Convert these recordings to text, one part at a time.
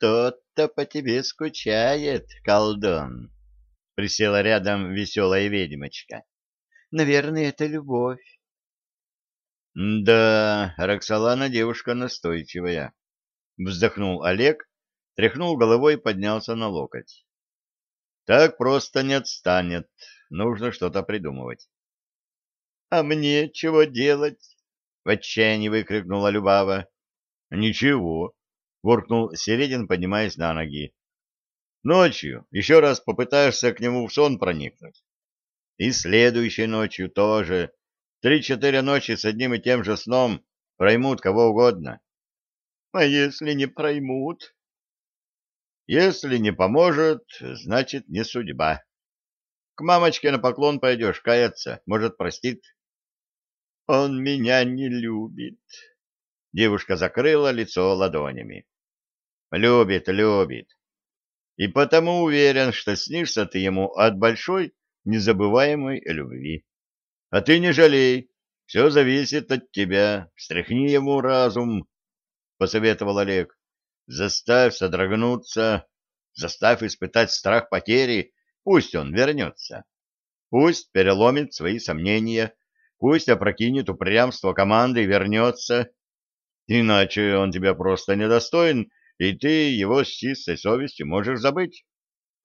кто-то по тебе скучает, колдун. Присела рядом веселая ведьмочка. Наверное, это любовь. Да, Роксолана девушка настойчивая. Вздохнул Олег, тряхнул головой и поднялся на локоть. Так просто не отстанет. Нужно что-то придумывать. — А мне чего делать? — в отчаянии выкрикнула Любава. — Ничего, — буркнул Середин, поднимаясь на ноги. — Ночью еще раз попытаешься к нему в сон проникнуть. И следующей ночью тоже. Три-четыре ночи с одним и тем же сном проймут кого угодно. — А если не проймут? — Если не поможет, значит, не судьба. К мамочке на поклон пойдешь, каяться, может, простит. — Он меня не любит. Девушка закрыла лицо ладонями. — Любит, любит. И потому уверен, что снишься ты ему от большой, незабываемой любви. А ты не жалей, все зависит от тебя. Встряхни ему разум, — посоветовал Олег. Заставь содрогнуться, заставь испытать страх потери, пусть он вернется. Пусть переломит свои сомнения, пусть опрокинет упрямство команды и вернется. Иначе он тебя просто недостоин, и ты его с чистой совестью можешь забыть.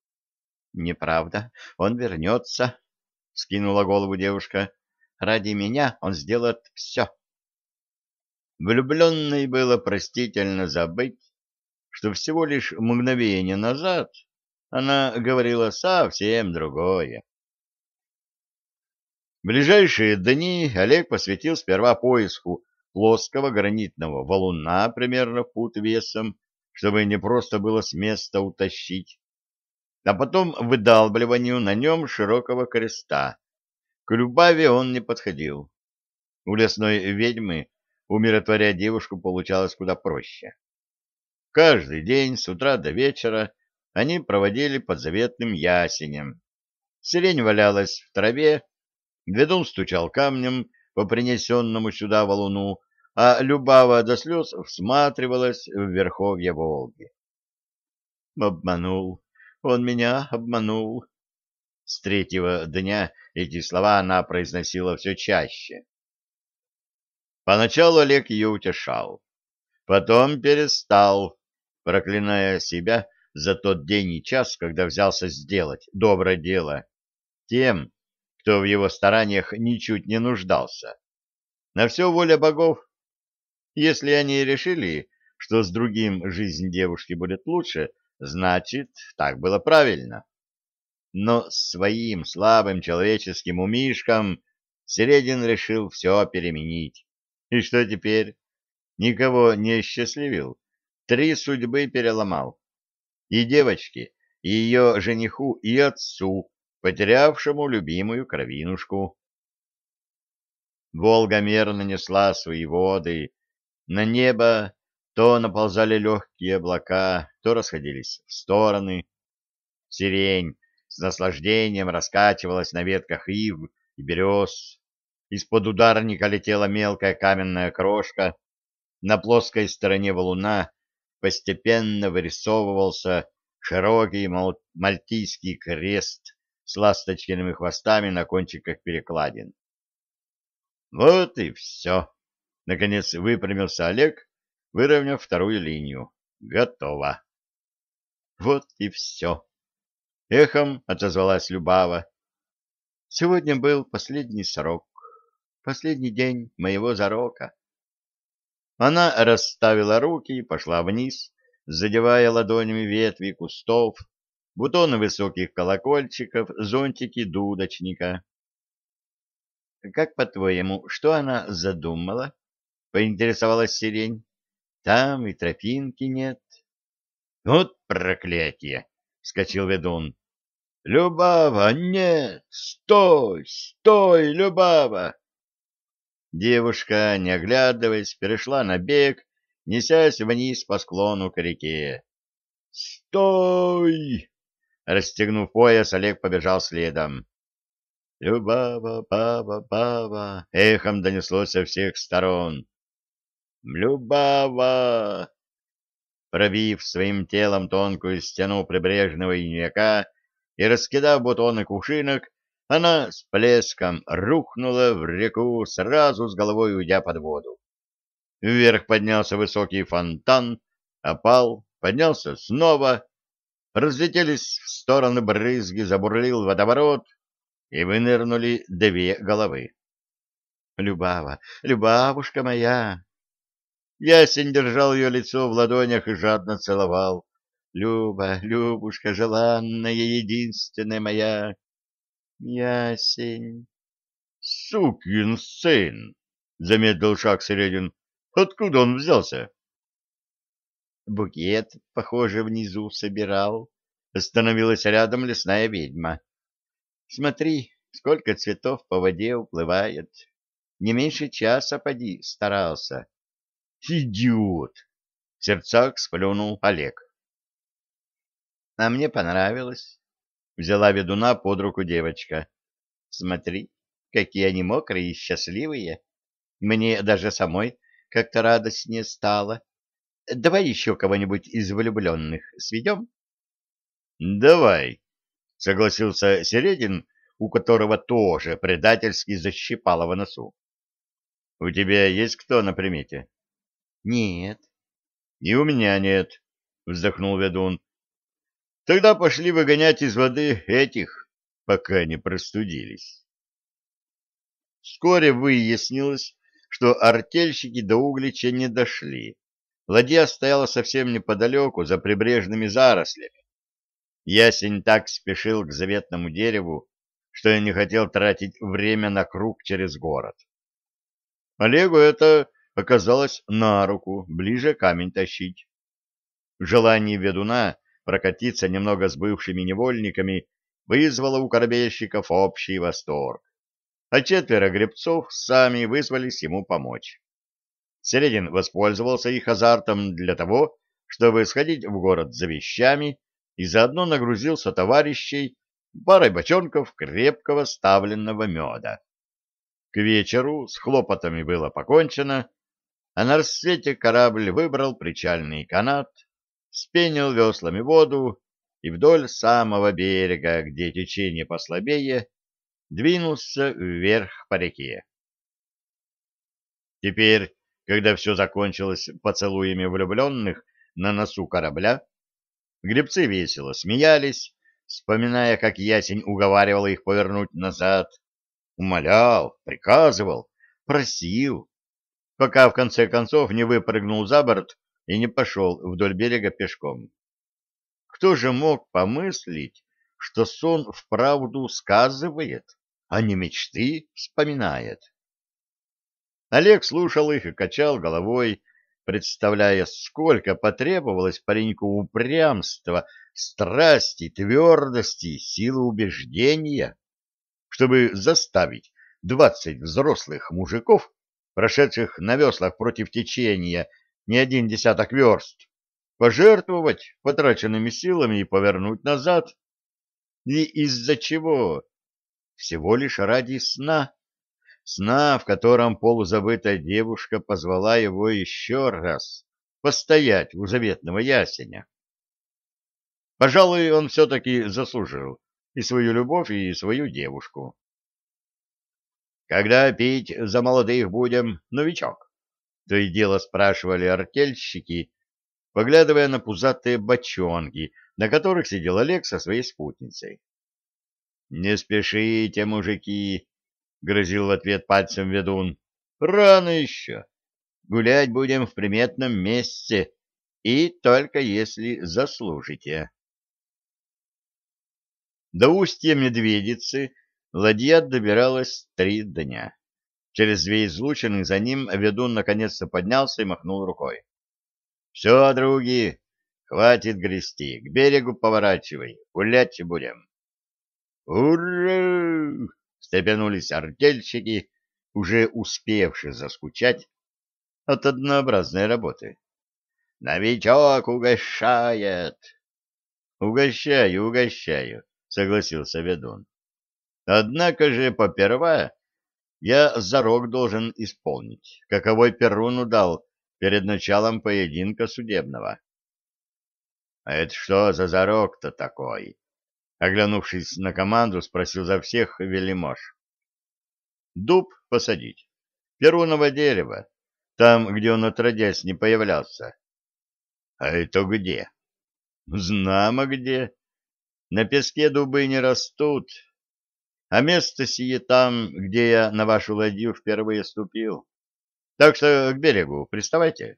— Неправда, он вернется, — скинула голову девушка. — Ради меня он сделает все. Влюбленной было простительно забыть, что всего лишь мгновение назад она говорила совсем другое. В ближайшие дни Олег посвятил сперва поиску плоского гранитного валуна примерно фут весом, чтобы не просто было с места утащить, а потом выдалбливанию на нем широкого креста. К Любави он не подходил. У лесной ведьмы умиротворять девушку получалось куда проще. Каждый день с утра до вечера они проводили под заветным ясенем. Сирень валялась в траве, ведун стучал камнем по принесенному сюда валуну, а Любава до слез всматривалась в верховье Волги. «Обманул, он меня обманул». С третьего дня эти слова она произносила все чаще. Поначалу Олег ее утешал, потом перестал, проклиная себя за тот день и час, когда взялся сделать доброе дело тем, кто в его стараниях ничуть не нуждался. На все воля богов. Если они решили, что с другим жизнь девушки будет лучше, значит, так было правильно. Но своим слабым человеческим умишкам Середин решил все переменить. И что теперь? Никого не счастливил, три судьбы переломал. И девочке, и ее жениху, и отцу, потерявшему любимую кровинушку. Волга мерно несла свои воды. На небо то наползали легкие облака, то расходились в стороны. Сирень с наслаждением раскачивалась на ветках ив и берез. Из-под ударника летела мелкая каменная крошка. На плоской стороне валуна постепенно вырисовывался широкий мальтийский крест с ласточкиными хвостами на кончиках перекладин. Вот и все. Наконец выпрямился Олег, выровняв вторую линию. Готово. Вот и все. Эхом отозвалась Любава. Сегодня был последний срок, последний день моего зарока. Она расставила руки и пошла вниз, задевая ладонями ветви кустов, бутоны высоких колокольчиков, зонтики дудочника. — Как, по-твоему, что она задумала? — поинтересовалась сирень. — Там и тропинки нет. — Вот проклятие! — вскочил ведун. — Любава, нет! Стой! Стой, Любава! Девушка, не оглядываясь, перешла на бег, несясь вниз по склону к реке. «Стой!» Расстегнув пояс, Олег побежал следом. «Любава, баба, баба!» — эхом донеслось со всех сторон. «Любава!» пробив своим телом тонкую стену прибрежного иньяка и раскидав бутоны кувшинок, она с плеском рухнула в реку, сразу с головой уйдя под воду. Вверх поднялся высокий фонтан, опал, поднялся снова, разлетелись в стороны брызги, забурлил водоворот, и вынырнули две головы. «Любава, Любавушка моя!» Ясень держал ее лицо в ладонях и жадно целовал. «Люба, Любушка, желанная, единственная моя!» «Ясень!» «Сукин сын!» — замедлил шаг Середин. «Откуда он взялся?» «Букет, похоже, внизу собирал». Остановилась рядом лесная ведьма. «Смотри, сколько цветов по воде уплывает. Не меньше часа поди старался». «Идиот!» — в сердцах сплюнул Олег. «А мне понравилось», — взяла ведуна под руку девочка. «Смотри, какие они мокрые и счастливые. Мне даже самой как-то радостнее стало. Давай еще кого-нибудь из влюбленных сведем?» «Давай», — согласился Середин, у которого тоже предательски защипало в носу. «У тебя есть кто на примете?» Нет. И у меня нет, вздохнул ведун. Тогда пошли выгонять из воды этих, пока не простудились. Вскоре выяснилось, что артельщики до Углича не дошли. Ладья стояла совсем неподалеку, за прибрежными зарослями. Ясень так спешил к заветному дереву, что я не хотел тратить время на круг через город. Олегу это оказалось на руку, ближе камень тащить. Желание ведуна прокатиться немного с бывшими невольниками вызвало у корабельщиков общий восторг, а четверо гребцов сами вызвались ему помочь. Середин воспользовался их азартом для того, чтобы сходить в город за вещами и заодно нагрузился товарищей парой бочонков крепкого ставленного меда. К вечеру с хлопотами было покончено, а на рассвете корабль выбрал причальный канат, спенил веслами воду и вдоль самого берега, где течение послабее, двинулся вверх по реке. Теперь, когда все закончилось поцелуями влюбленных на носу корабля, гребцы весело смеялись, вспоминая, как ясень уговаривал их повернуть назад, умолял, приказывал, просил, пока в конце концов не выпрыгнул за борт и не пошел вдоль берега пешком. Кто же мог помыслить, что сон вправду сказывает, а не мечты вспоминает? Олег слушал их и качал головой, представляя, сколько потребовалось пареньку упрямства, страсти, твердости, силы убеждения, чтобы заставить двадцать взрослых мужиков прошедших на веслах против течения не один десяток верст, пожертвовать потраченными силами и повернуть назад. И из-за чего? Всего лишь ради сна. Сна, в котором полузабытая девушка позвала его еще раз постоять у заветного ясеня. Пожалуй, он все-таки заслужил и свою любовь, и свою девушку. Когда пить за молодых будем, новичок? То и дело спрашивали артельщики, поглядывая на пузатые бочонки, на которых сидел Олег со своей спутницей. — Не спешите, мужики, — грозил в ответ пальцем ведун. — Рано еще. Гулять будем в приметном месте, и только если заслужите. До устья Медведицы Ладья добиралась три дня. Через две излучины за ним ведун наконец-то поднялся и махнул рукой. — Все, други, хватит грести, к берегу поворачивай, гулять будем. «Ура!» — степенулись артельщики, уже успевшие заскучать от однообразной работы. «Новичок угощает!» «Угощаю, угощаю», — согласился ведун. Однако же, поперва, я зарок должен исполнить, каковой Перуну дал перед началом поединка судебного. А это что за зарок-то такой? Оглянувшись на команду, спросил за всех Велимош. Дуб посадить. Перуново дерево. Там, где он отродясь не появлялся. А это где? Знамо где. На песке дубы не растут. А место сие там, где я на вашу ладью впервые ступил. Так что к берегу приставайте.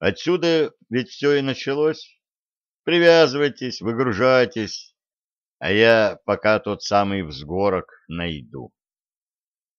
Отсюда ведь все и началось. Привязывайтесь, выгружайтесь, а я пока тот самый взгорок найду.